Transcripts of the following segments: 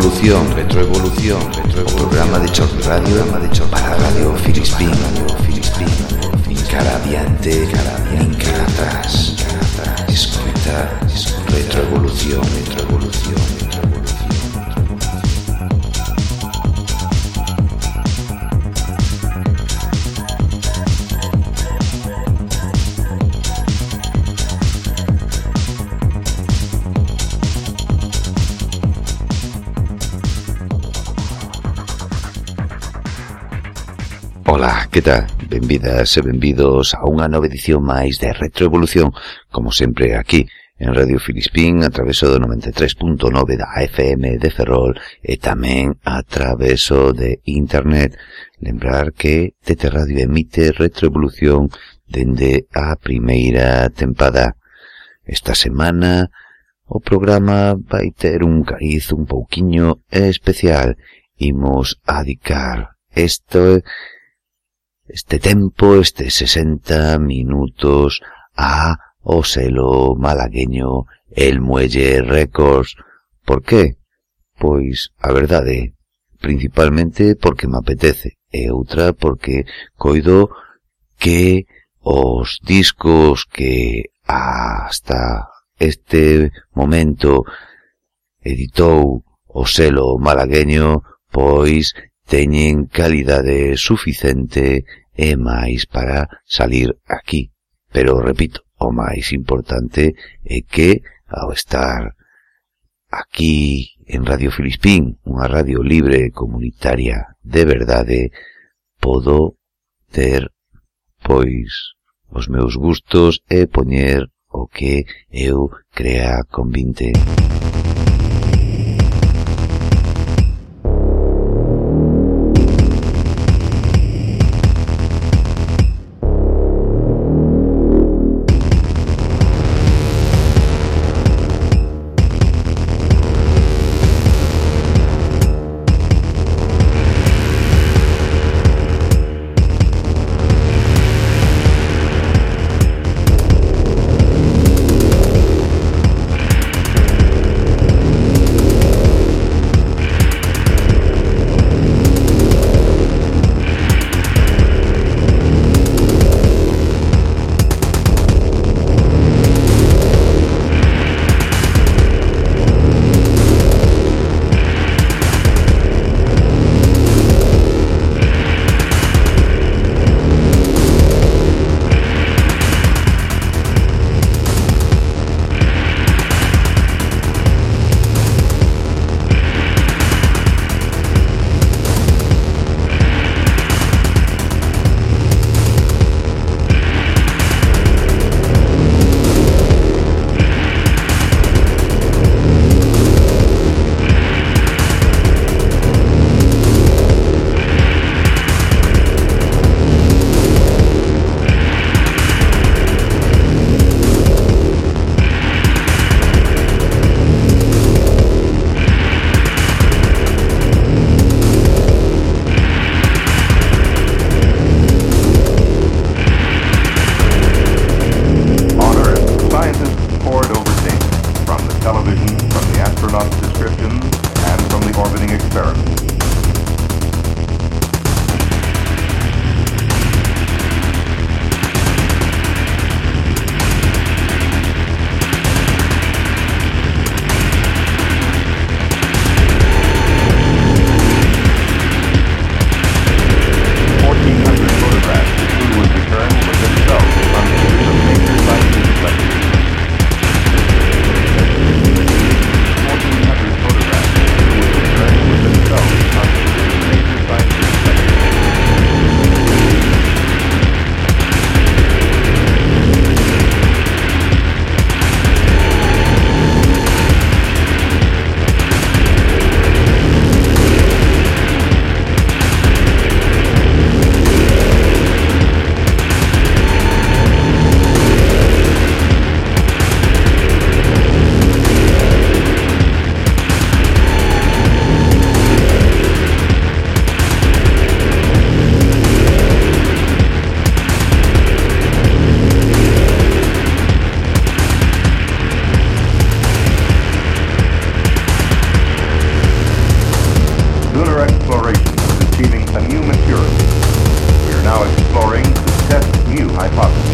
Retroevolución, retroevolución, retroevolución. programa de Chor Radio, programa de Chor para Radio Filispín, Radio Filispín. Cara adiante, cara adiante, cara atrás. Escuta, retroevolución, retroevolución. Que tal? Benvidas e benvidos a unha nova edición máis de Retroevolución, como sempre aquí, en Radio Filispín, a traveso do 93.9 da FM de Ferrol e tamén a traveso de Internet. Lembrar que TT Radio emite Retroevolución dende a primeira tempada. Esta semana o programa vai ter un cariz un pouquiño especial. Imos a adicar este este tempo, este 60 minutos a o selo malagueño El Muelle Records. Por qué? Pois, a verdade, principalmente porque me apetece, e outra porque coido que os discos que hasta este momento editou o selo malagueño, pois teñen calidade suficiente é máis para salir aquí. Pero, repito, o máis importante é que, ao estar aquí en Radio Filispín, unha radio libre comunitaria de verdade, podo ter, pois, os meus gustos e poñer o que eu crea convinte. Música Pop.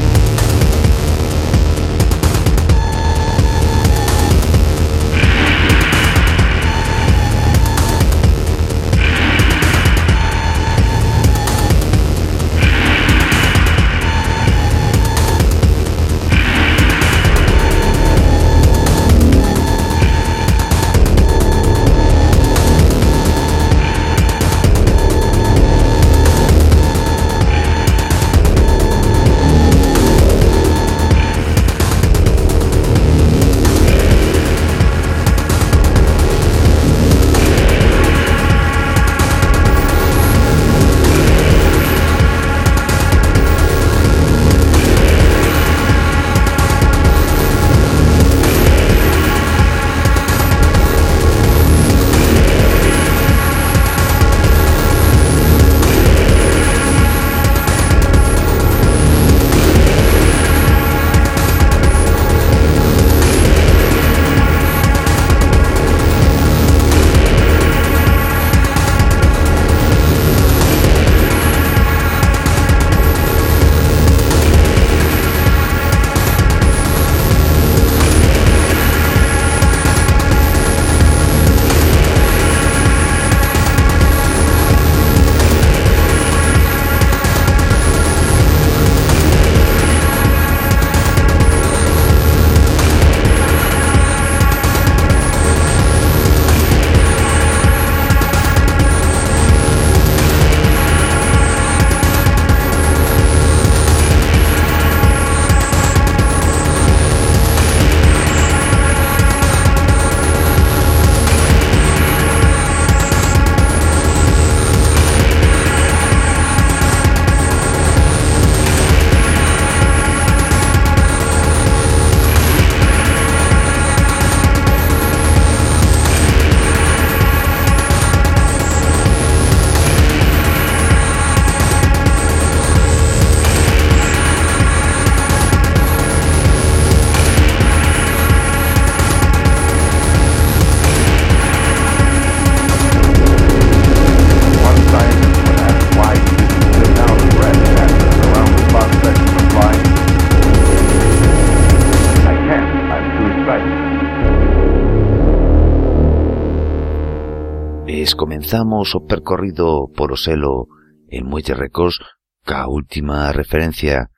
Comenzamos o percorrido por o selo en Muelle Records ca última referencia.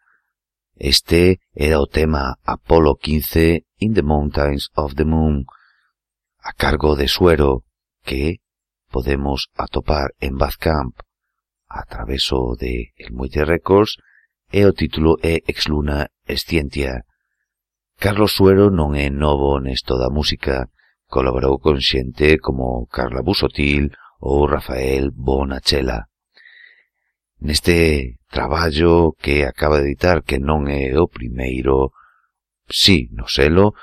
Este era o tema Apolo 15 in the Mountains of the Moon, a cargo de Suero, que podemos atopar en Bazcamp a traveso de El Muelle Records e o título é Ex Luna Escientia. Carlos Suero non é novo nesto da música, colaborou con xente como Carla Busotil ou Rafael Bonachela. Neste traballo que acaba de editar, que non é o primeiro, sí, no selo,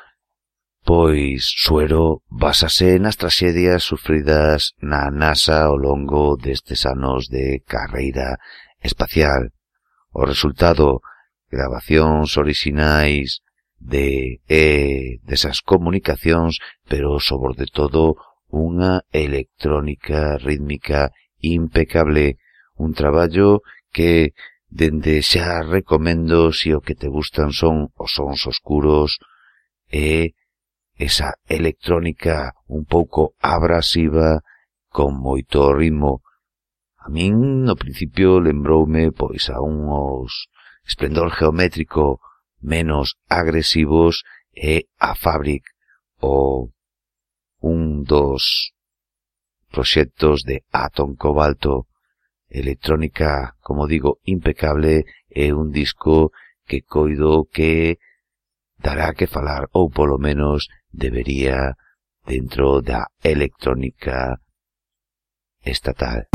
pois Suero basase nas traxedias sufridas na NASA ao longo destes anos de carreira espacial. O resultado, grabacións orixinais de e desas comunicacións, pero sobre todo unha electrónica rítmica impecable, un traballo que dende xa recomendo se si o que te gustan son os sons oscuros e esa electrónica un pouco abrasiva con moito ritmo. A min no principio lembroume pois a unhos esplendor geométrico menos agresivos e a Fabric o un dos proxectos de Atom Cobalto, electrónica, como digo, impecable, e un disco que coido que dará que falar, ou polo menos debería, dentro da electrónica estatal.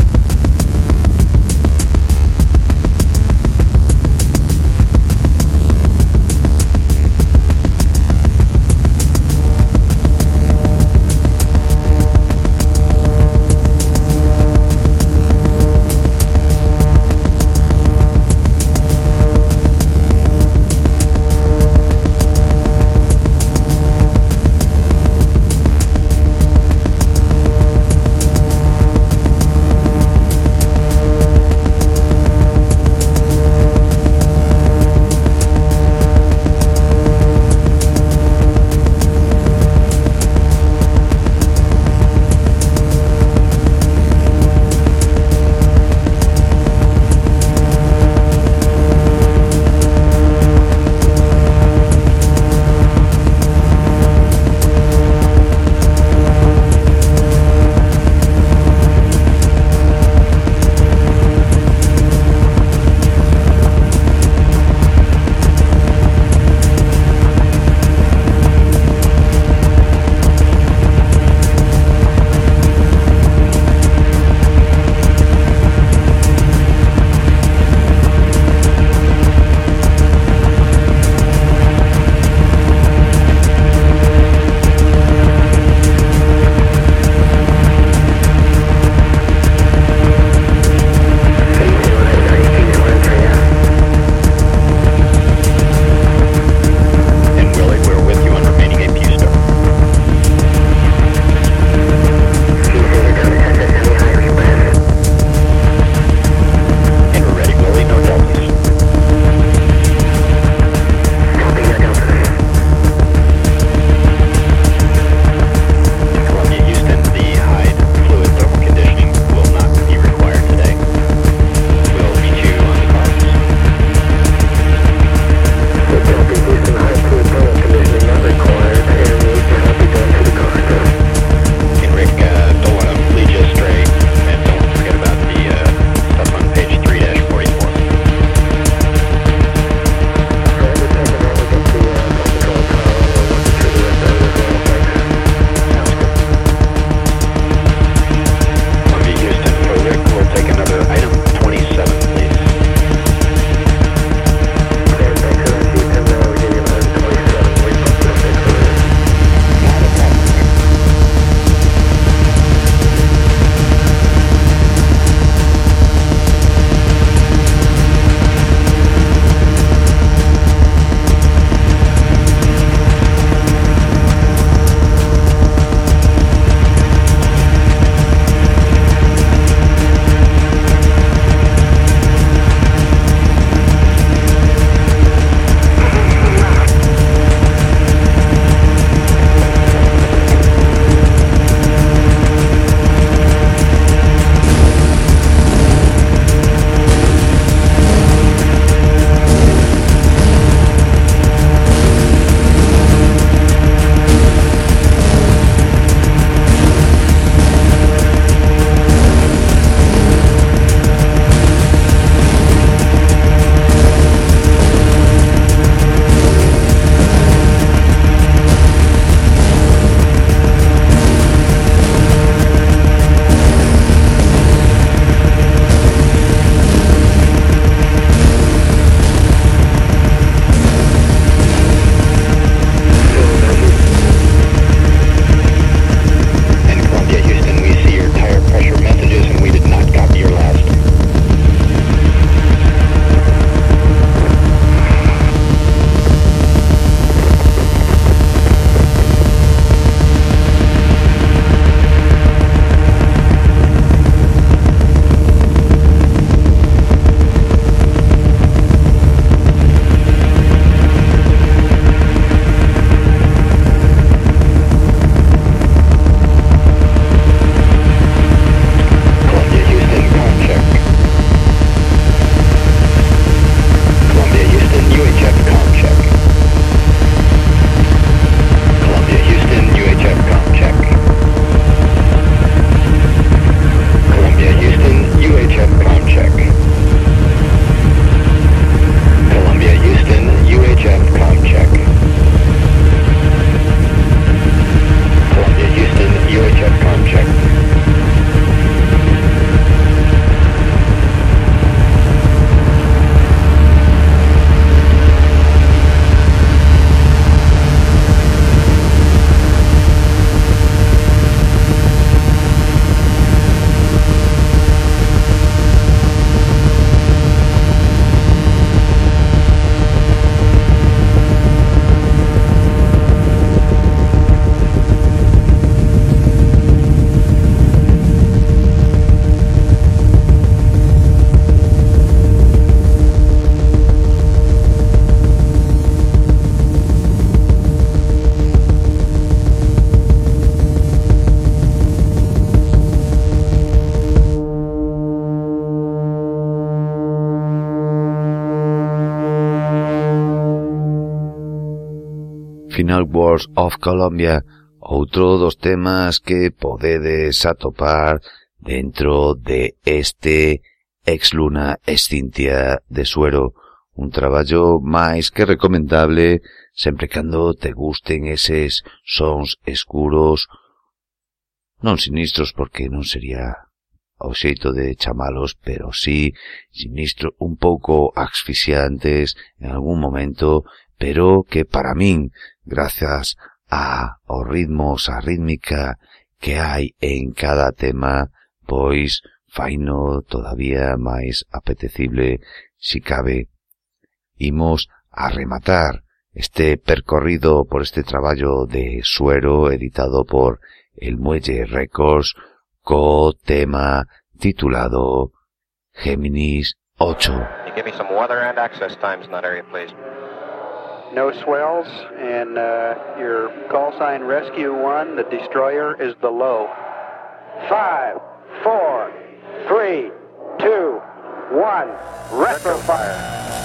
Final Wars of Colombia, outro dos temas que podedes atopar dentro de este ex luna extintia de suero, un traballo máis que recomendable sempre cando te gusten eses sons escuros, non sinistros porque non sería o xeito de chamalos, pero sí sinistros un pouco asfixiantes en algún momento, pero que para min, grazas a os ritmos, a rítmica que hai en cada tema, pois faino todavía máis apetecible si cabe. Imos a rematar este percorrido por este traballo de suero editado por El Muelle Records co tema titulado Géminis 8. No swells, and uh, your call sign Rescue 1, the destroyer is the low. Five, four, three, two, one, retro fire.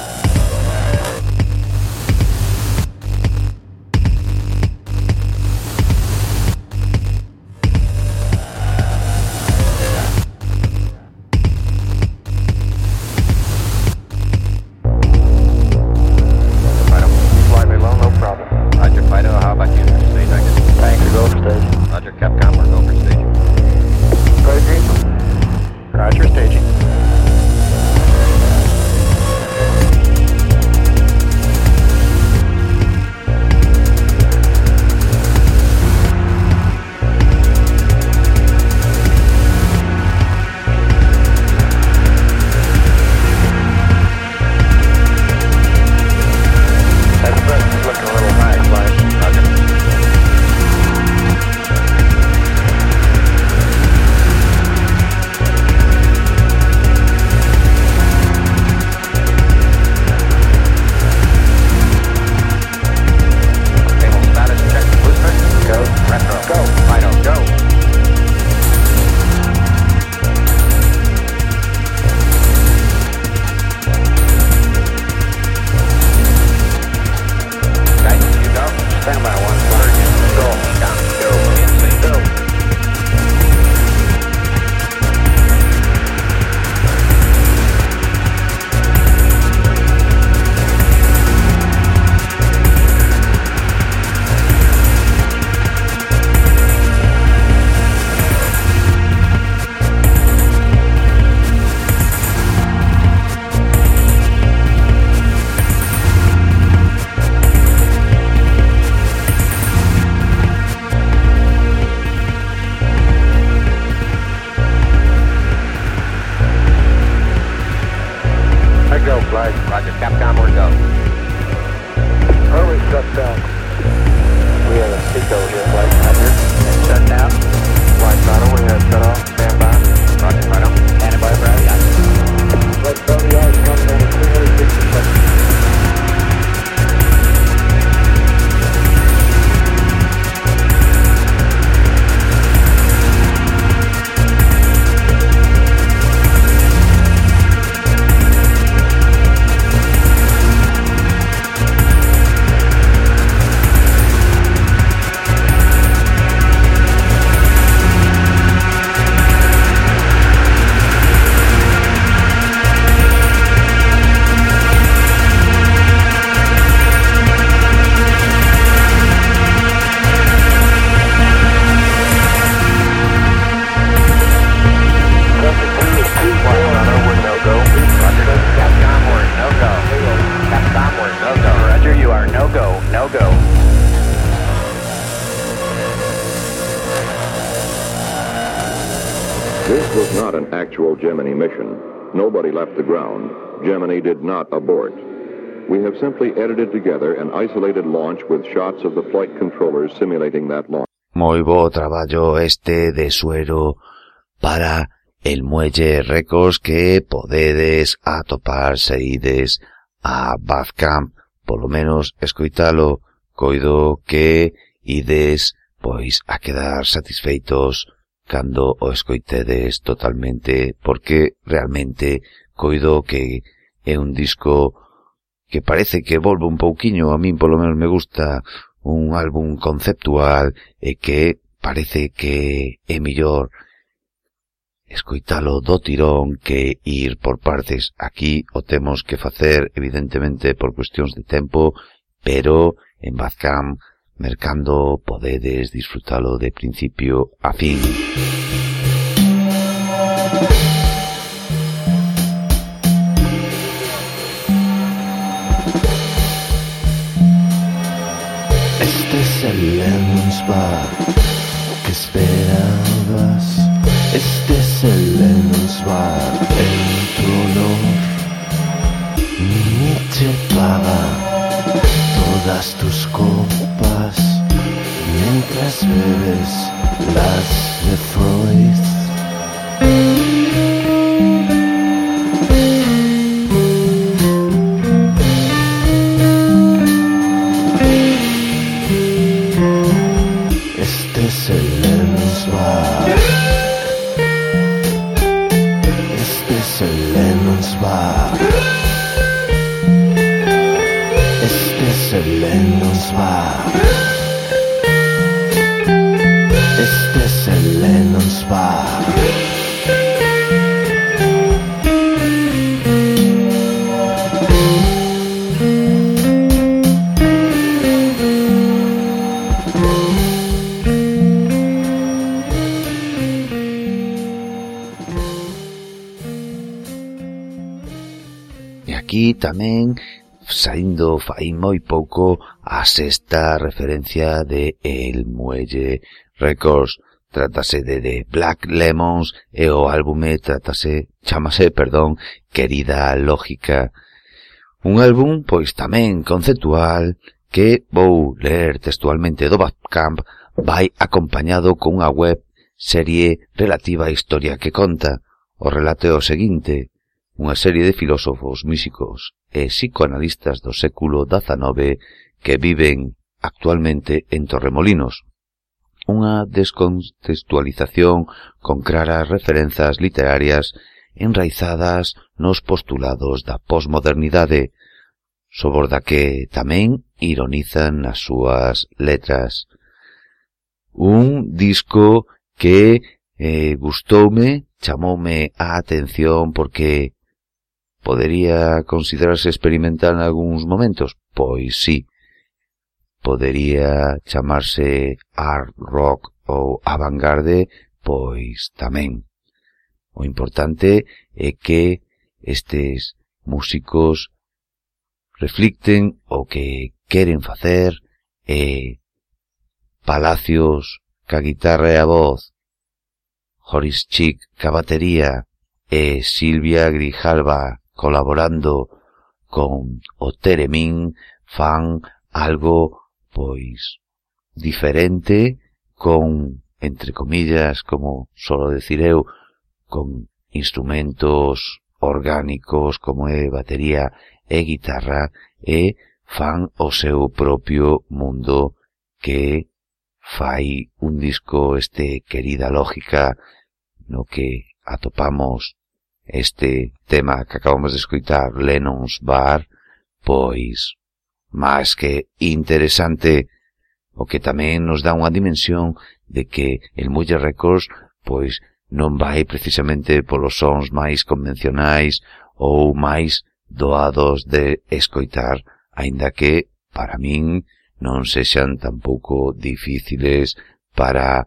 Capcom or go. Together an isolated launch with shots of the flight controllers simulating that launch. Moi bo traballo este de suero para el Muelle Records que podedes atopar se ides a Badcamp, polo menos escoitalo, coido que ides pois a quedar satisfeitos cando o escoitedes totalmente, porque realmente coido que é un disco que parece que volve un pouquiño, a min polo menos me gusta un álbum conceptual e que parece que é millor escoitalo do tirón que ir por partes. Aquí o temos que facer, evidentemente, por cuestións de tempo, pero en Bazcam, mercando, podedes disfrutalo de principio a fin. Música es el Lemons Bar que esperabas. Este es el Lemons Bar en tu honor. Nietzsche paga todas tus copas mientras bebes las de Freud. tamén saindo fai moi pouco a sexta referencia de El Muelle Records. Trátase de The Black Lemons e o álbume trátase, chamase, perdón, Querida Lógica. Un álbum, pois tamén conceptual, que vou ler textualmente do Bandcamp, vai acompañado con unha web serie relativa á historia que conta. O relato é o seguinte, unha serie de filósofos, músicos e psicoanalistas do século XIX que viven actualmente en Torremolinos. Unha descontextualización con claras referenzas literarias enraizadas nos postulados da posmodernidade, soborda da que tamén ironizan as súas letras. Un disco que eh, gustoume, chamoume a atención porque Podería considerarse experimental en algúns momentos? Pois sí. Podería chamarse art rock ou avant-garde? Pois tamén. O importante é que estes músicos reflicten o que queren facer e Palacios ca guitarra e a voz, Horis Chick ca batería e Silvia Grijalva colaborando con o Teremín fan algo pois diferente con entre comillas, como solo decir eu, con instrumentos orgánicos como é batería e guitarra e fan o seu propio mundo que fai un disco este querida lógica no que atopamos este tema que acabamos de escutar, Lennon's Bar, pois, máis que interesante, o que tamén nos dá unha dimensión de que el Muller Records, pois, non vai precisamente polos sons máis convencionais ou máis doados de escoitar, aínda que, para min, non sexan tampouco difíciles para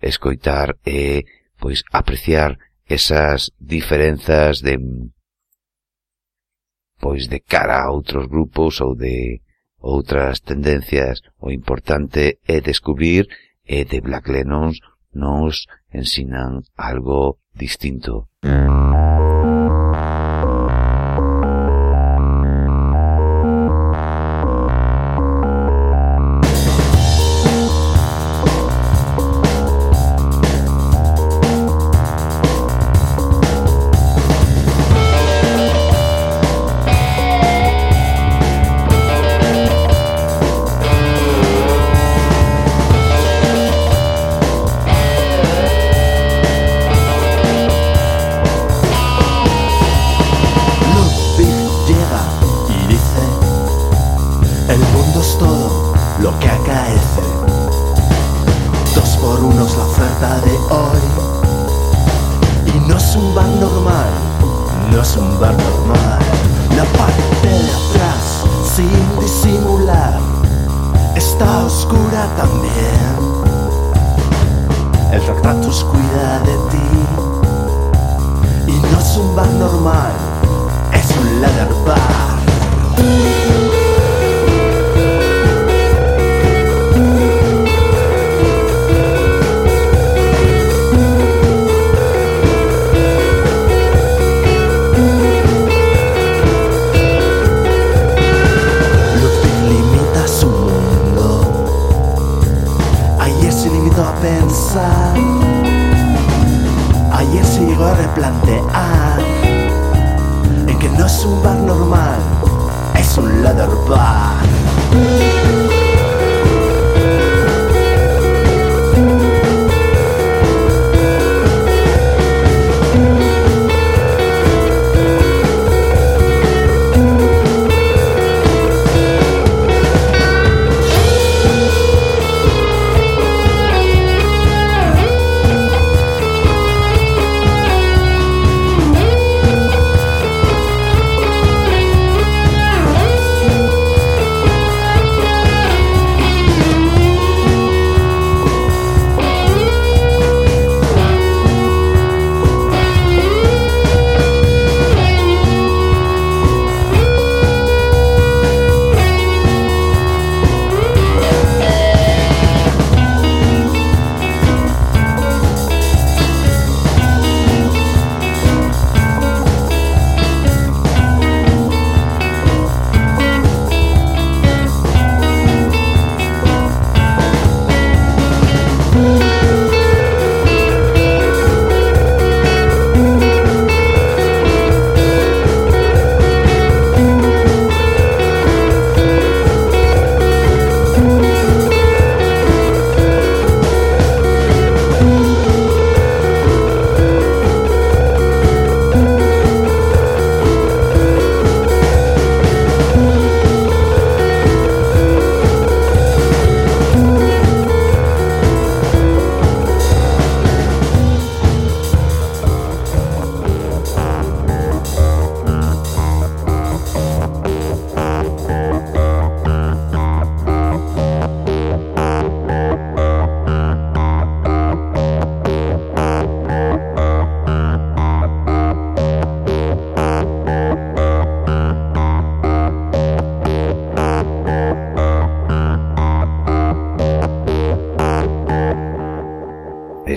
escoitar e, pois, apreciar esas diferenzas de pois de cara a outros grupos ou de outras tendencias o importante é descubrir e de Black Lennons nos ensinan algo distinto. Mm. Pensar. Ayer se llegó a replantear en que no es un bar normal, es un leather bar.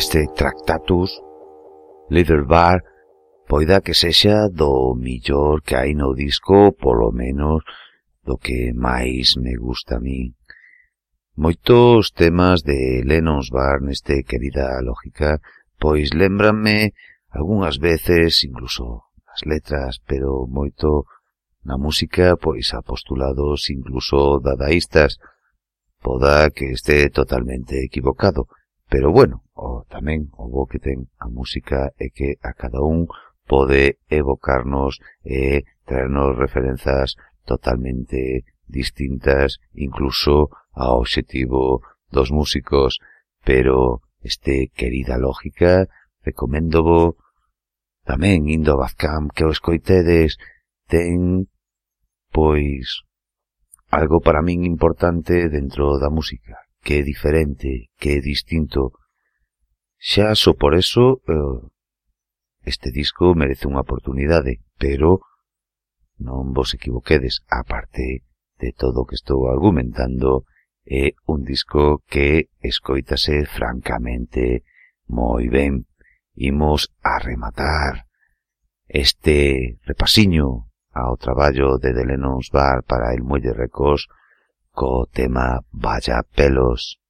este Tractatus Leatherbar poida que sexa do millor que hai no disco, polo menos do que máis me gusta a mí. Moitos temas de Lennon's Bar neste querida lógica, pois lembranme algunhas veces incluso as letras, pero moito na música pois a postulados incluso dadaístas, poda que este totalmente equivocado, Pero bueno, o, tamén o bo que ten a música é que a cada un pode evocarnos e eh, traernos referenzas totalmente distintas incluso ao objetivo dos músicos, pero este querida lógica recomendo vo tamén indo a Bazcamp que o escoitedes ten pois algo para min importante dentro da música que é diferente, que é distinto. Xa só por eso eh, este disco merece unha oportunidade, pero non vos equivoquedes, aparte de todo o que estou argumentando, é un disco que escoítase francamente moi ben. Imos a rematar este repasiño ao traballo de Delenons Bar para el Muelle Records co tema Vaya Pelos.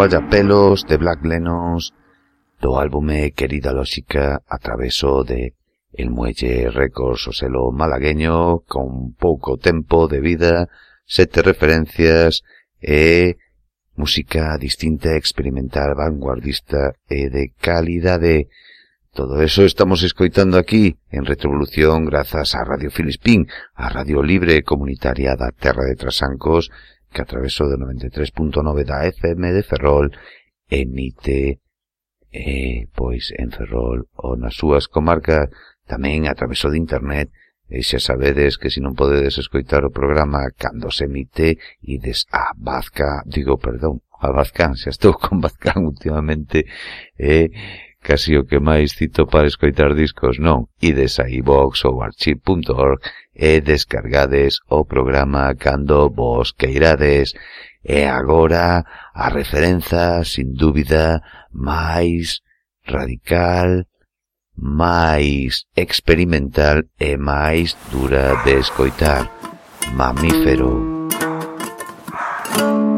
Vallapelos de Black Lenons do álbume Querida Lóxica a traveso de El Muelle Records o selo malagueño con pouco tempo de vida, sete referencias e música distinta, experimental, vanguardista e de calidade. Todo eso estamos escoitando aquí en Retrovolución grazas a Radio Filispín, a Radio Libre Comunitaria da Terra de Trasancos que a traveso do 93.9 da FM de Ferrol emite eh, pois en Ferrol ou nas súas comarcas tamén a traveso de internet e xa sabedes que se non podedes escoitar o programa cando se emite ides a Bazca, digo, perdón, a Bazcán, xa estou con Bazcán últimamente, e eh, casi o que máis cito para escoitar discos non, ides a iVox ou archive.org e descargades o programa cando vos queirades. E agora a referenza, sin dúbida, máis radical, máis experimental e máis dura de escoitar. Mamífero. Mamífero.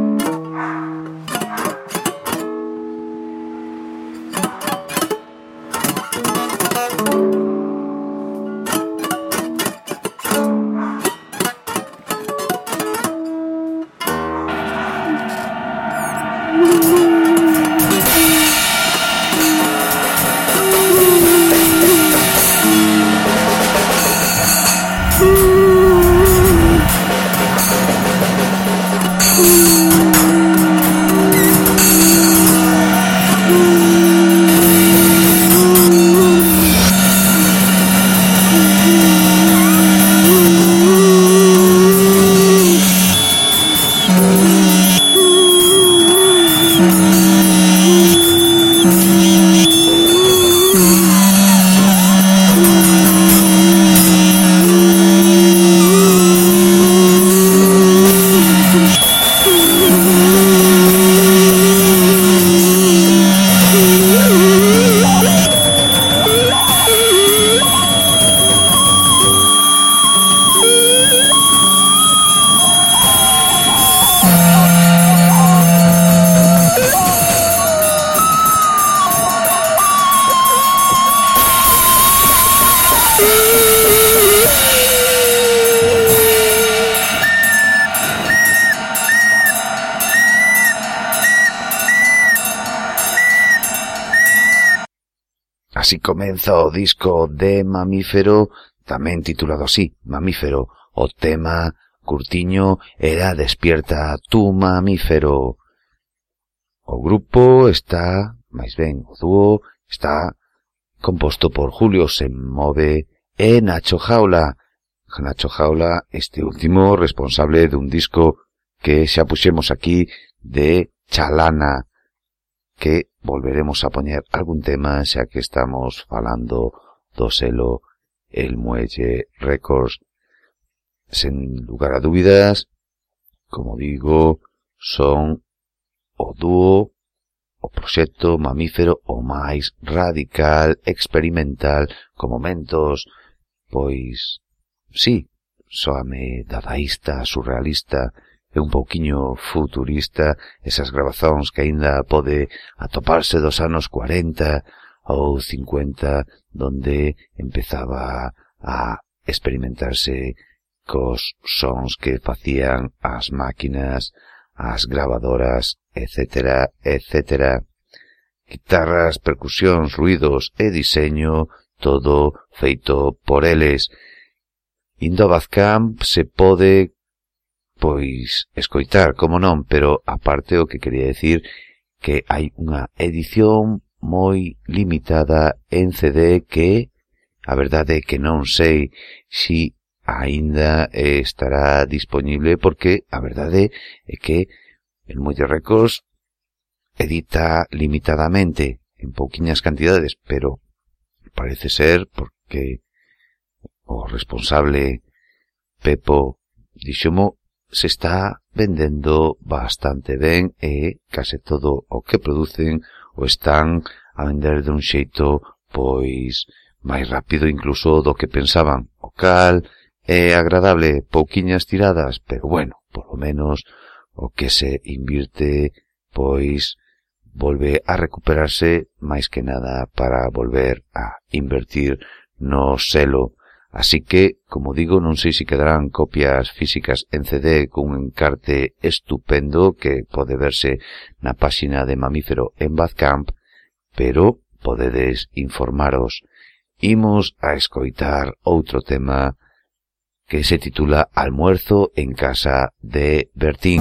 mamífero tamén titulado así, mamífero. O tema curtiño era Despierta tú mamífero. O grupo está, máis ben, o dúo está composto por Julio Semove e Nacho Jaula. Nacho Jaula, este último responsable dun disco que xa puxemos aquí de Chalana, que volveremos a poñer algún tema xa que estamos falando do selo El Muelle Records. Sen lugar a dúbidas, como digo, son o dúo, o proxecto mamífero o máis radical, experimental, con momentos, pois, sí, soame dadaísta, surrealista e un pouquiño futurista esas grabazóns que aínda pode atoparse dos anos 40 ao 50 donde empezaba a experimentarse cos sons que facían as máquinas, as grabadoras, etc., etc. Guitarras, percusións, ruidos e diseño, todo feito por eles. Indo a Bazcamp se pode, pois, escoitar, como non, pero aparte o que quería decir que hai unha edición moi limitada en CD que, a verdade é que non sei si aínda estará disponible porque a verdade é que en Muite Records edita limitadamente en pouquiñas cantidades, pero parece ser porque o responsable Pepo Dixomo se está vendendo bastante ben e case todo o que producen o están a vender dun xeito pois máis rápido incluso do que pensaban, o cal é agradable, pouquiñas tiradas, pero bueno, por lo menos o que se invirte pois volve a recuperarse máis que nada para volver a invertir no selo Así que, como digo, non sei se quedarán copias físicas en CD cun encarte estupendo que pode verse na páxina de Mamífero en Bazcamp, pero podedes informaros. Imos a escoitar outro tema que se titula Almuerzo en casa de Bertín.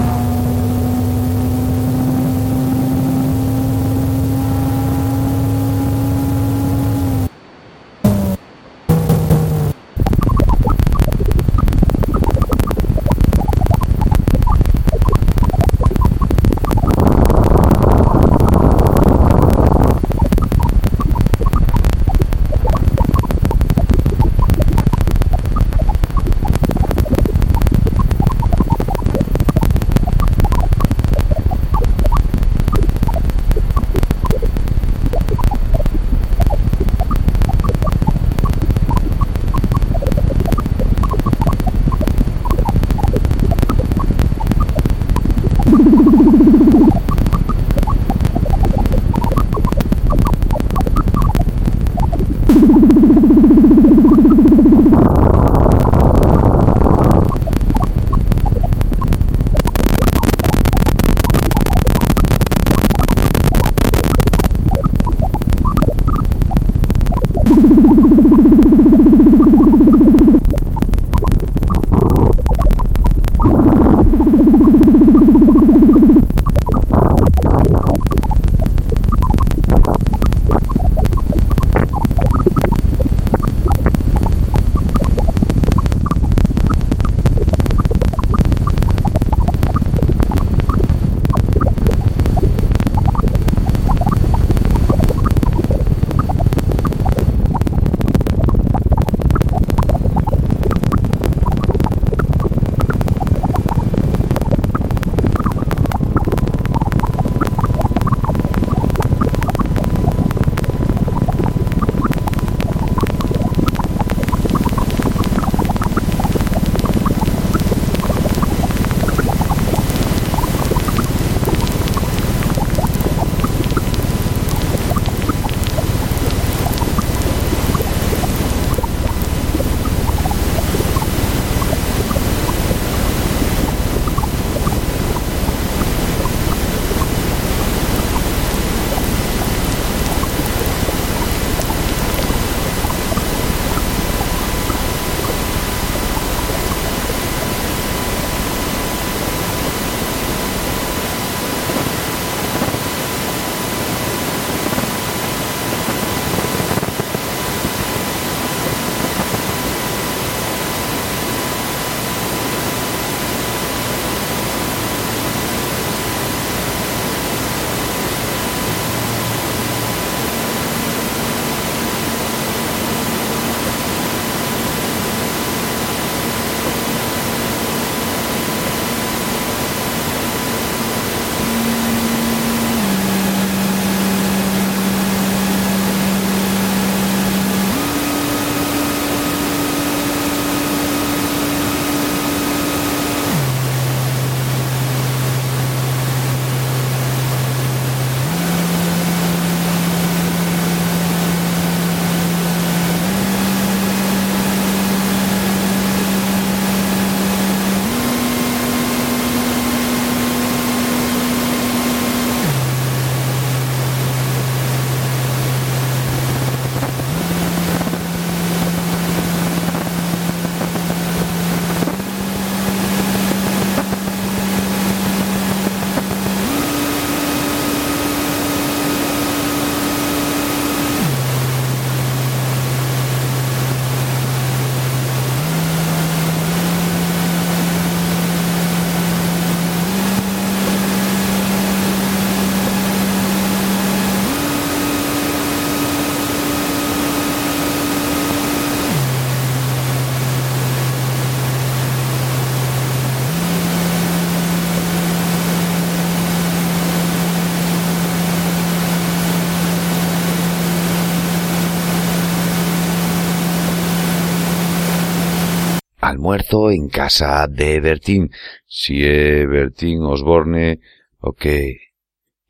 almuerzo en casa de Bertín. Si é Bertín Osborne o que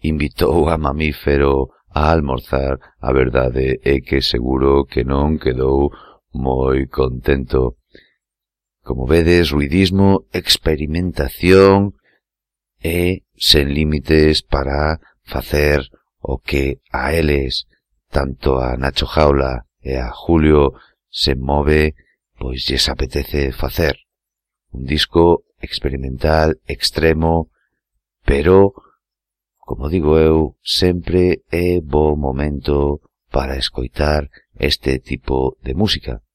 invitou a mamífero a almorzar, a verdade é que seguro que non quedou moi contento. Como vedes, ruidismo, experimentación eh, e sen límites para facer o que a eles, tanto a Nacho Jaula e a Julio, se move pois lles apetece facer. Un disco experimental, extremo, pero, como digo eu, sempre é bo momento para escoitar este tipo de música.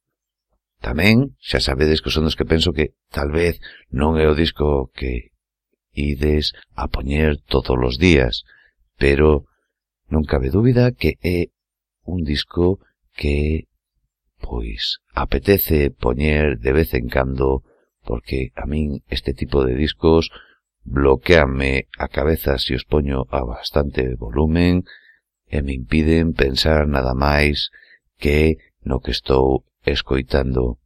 Tamén, xa sabedes que son dos que penso que tal vez non é o disco que ides a poñer todos os días, pero non cabe dúbida que é un disco que pois apetece poñer de vez en cando porque a min este tipo de discos bloqueanme a cabeza se os poño a bastante volumen e me impiden pensar nada máis que no que estou escoitando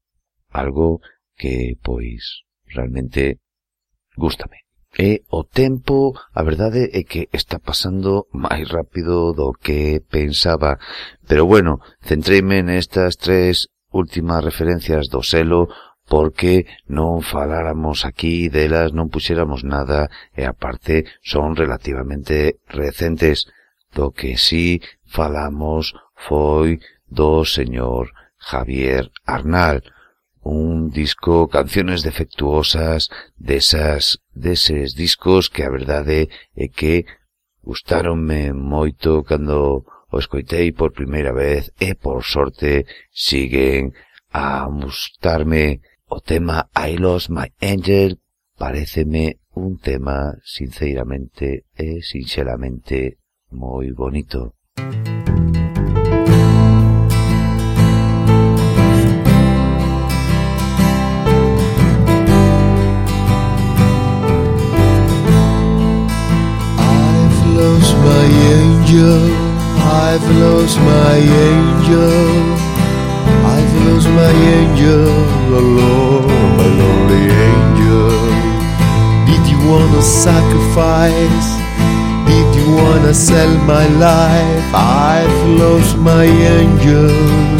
algo que, pois, realmente gústame. E o tempo, a verdade é que está pasando máis rápido do que pensaba. Pero bueno, centreime nestas tres últimas referencias do selo porque non faláramos aquí delas, non puxéramos nada e aparte son relativamente recentes. Do que sí falamos foi do señor Javier Arnal un disco canciones defectuosas desas deses discos que a verdade é que gustaronme moito cando o escoitei por primeira vez e por sorte siguen a gustarme o tema I Lost My Angel pareceme un tema sinceramente e sinceramente moi bonito. Música angel, I've lost my angel, I've lost my angel, alone, my lonely angel. Did you wanna sacrifice? Did you wanna sell my life? I've lost my angel.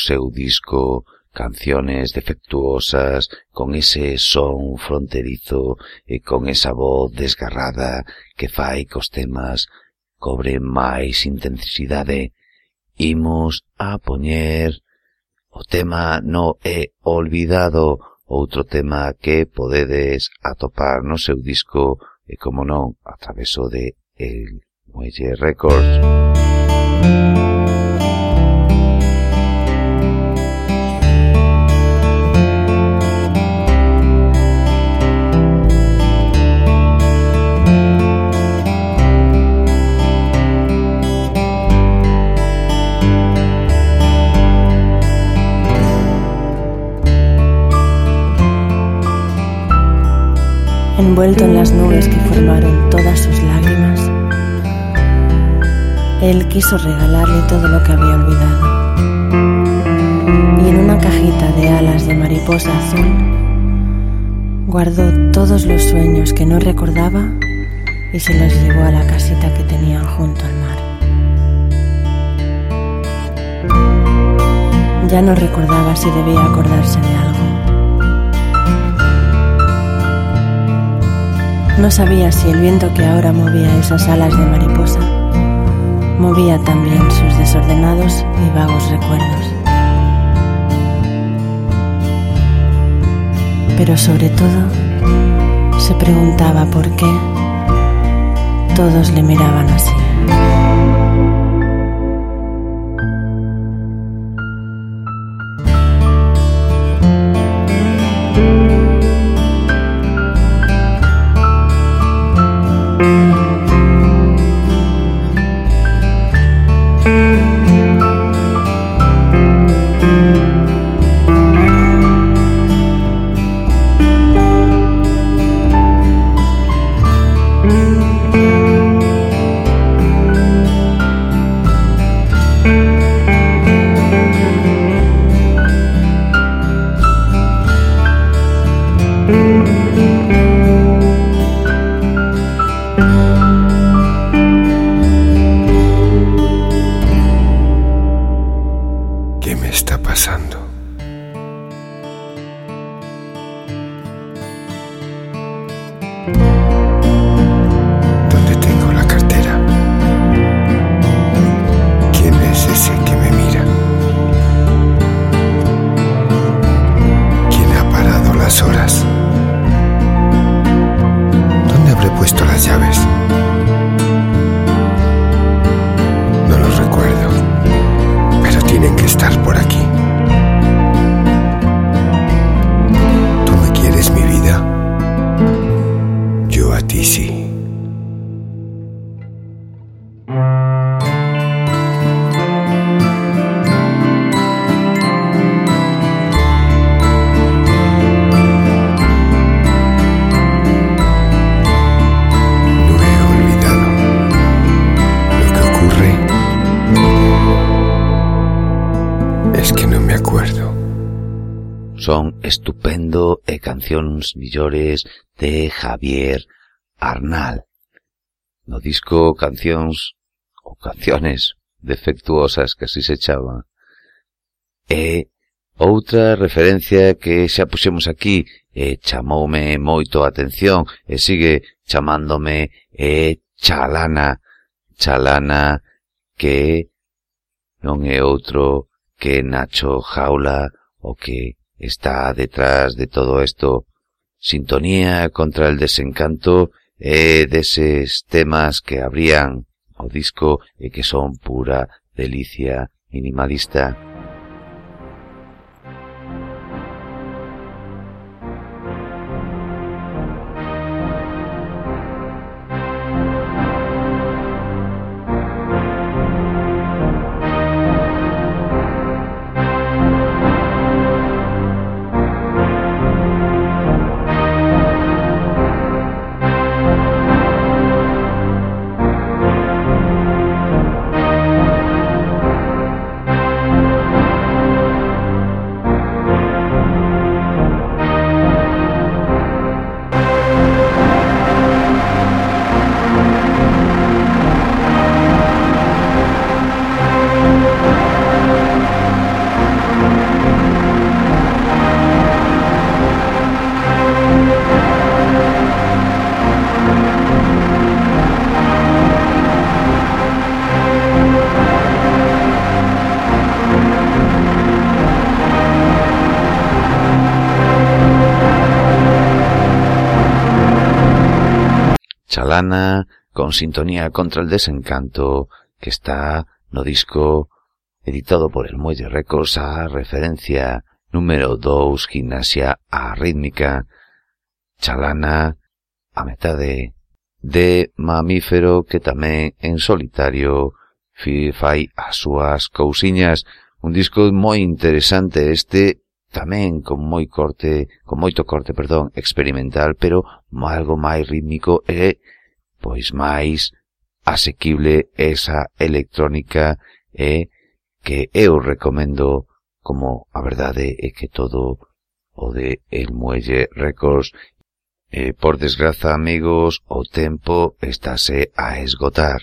seu disco canciones defectuosas con ese son fronterizo e con esa voz desgarrada que fai cos temas cobre máis intensidade. Imos a poñer o tema No é olvidado, outro tema que podedes atopar no seu disco e, como non, a traveso de El Muelle Records. Música envuelto en las nubes que formaron todas sus lágrimas, él quiso regalarle todo lo que había olvidado. Y en una cajita de alas de mariposa azul, guardó todos los sueños que no recordaba y se los llevó a la casita que tenían junto al mar. Ya no recordaba si debía acordarse de algo. No sabía si el viento que ahora movía esas alas de mariposa movía también sus desordenados y vagos recuerdos. Pero sobre todo se preguntaba por qué todos le miraban así. cancións millores de Javier Arnal. No disco Cancións ou Canciones defectuosas que así se chaman. E outra referencia que xa puxemos aquí e chamoume moito a atención e sigue chamándome e Chalana, Chalana que non é outro que Nacho Jaula o que está detrás de todo esto. Sintonía contra el desencanto eh, e deses temas que abrían o disco e que son pura delicia minimalista. Rana con Sintonía contra el Desencanto que está no disco editado por el Muelle Records a referencia número 2 Gimnasia a Rítmica Chalana a metade de mamífero que tamén en solitario fai as súas cousiñas. Un disco moi interesante este, tamén con moi corte, con moito corte, perdón, experimental, pero algo máis rítmico e pois máis asequible esa electrónica é que eu recomendo como a verdade é que todo o de El Muelle Records e por desgraza amigos o tempo estáse a esgotar.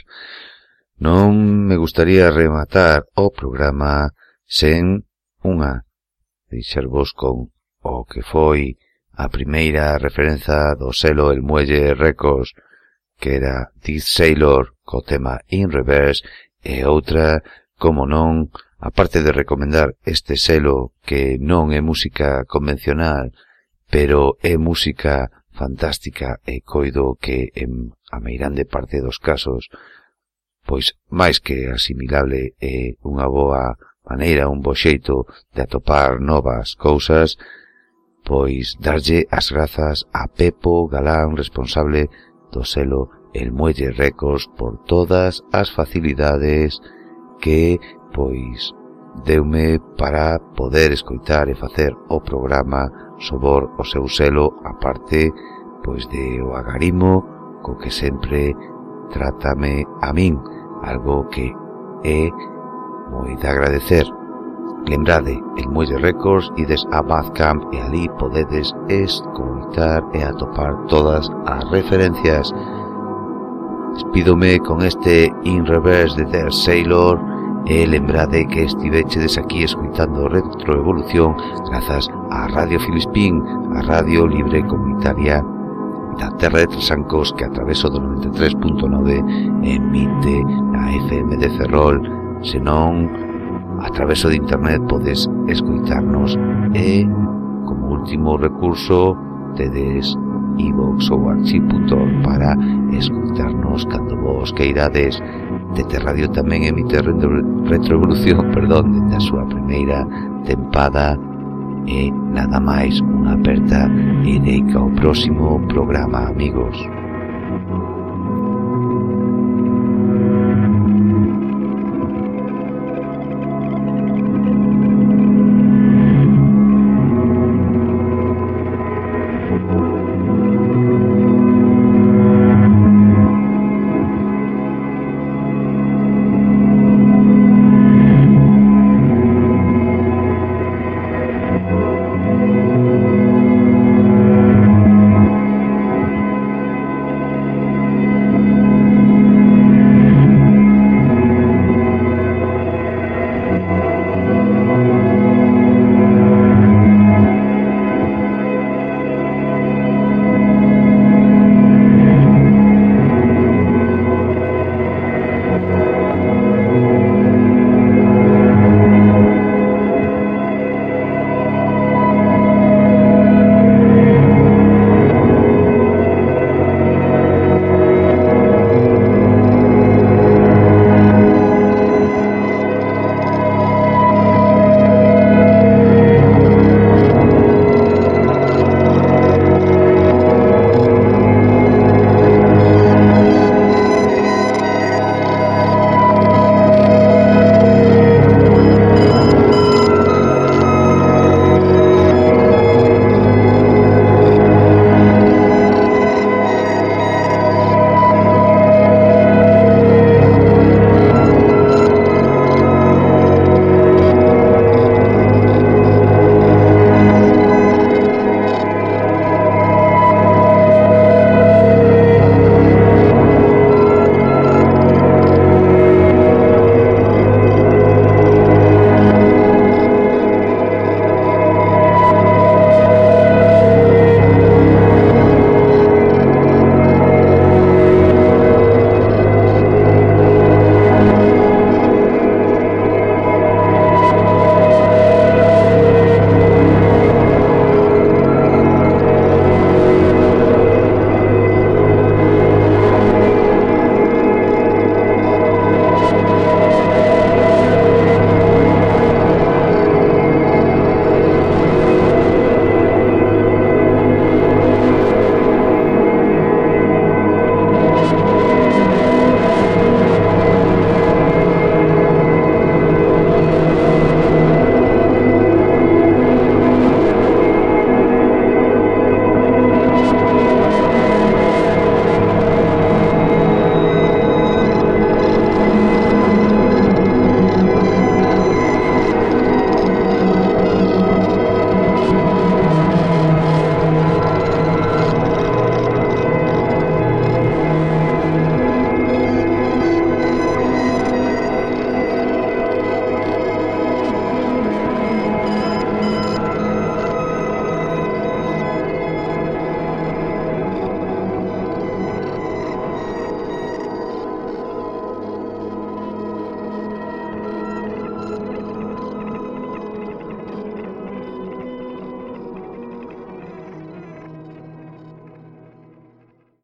Non me gustaría rematar o programa sen unha deixarvos con o que foi a primeira referenza do selo El Muelle Records que era This Sailor, co tema In Reverse, e outra, como non, aparte de recomendar este selo que non é música convencional, pero é música fantástica e coido que en a meirande parte dos casos pois máis que asimilable é unha boa maneira, un bo xeito de atopar novas cousas, pois darlle as grazas a Pepo Galán, responsable do selo El Muelle Records por todas as facilidades que, pois, deume para poder escoitar e facer o programa sobor o seu selo aparte pois de o agarimo co que sempre trátame a min, algo que é moi de agradecer. Lembrade, El Muelle Records ides a Badcamp e ali podedes escoitar escoitar e atopar todas as referencias. Despídome con este In Reverse de The Sailor e lembrade que estivechedes aquí escoitando Retroevolución grazas a Radio Filispín, a radio libre comunitaria da Terra de Tresancos que atraveso do 93.9 emite na FM de Ferrol, senón a traveso de internet podes escoitarnos e, como último recurso, tedes iVox ou archi.org para escutarnos cando vos queirades. Tete Radio tamén emite retroevolución, perdón, dende a súa primeira tempada e nada máis unha aperta e deica ao próximo programa, amigos.